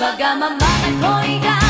Wagamama at hoy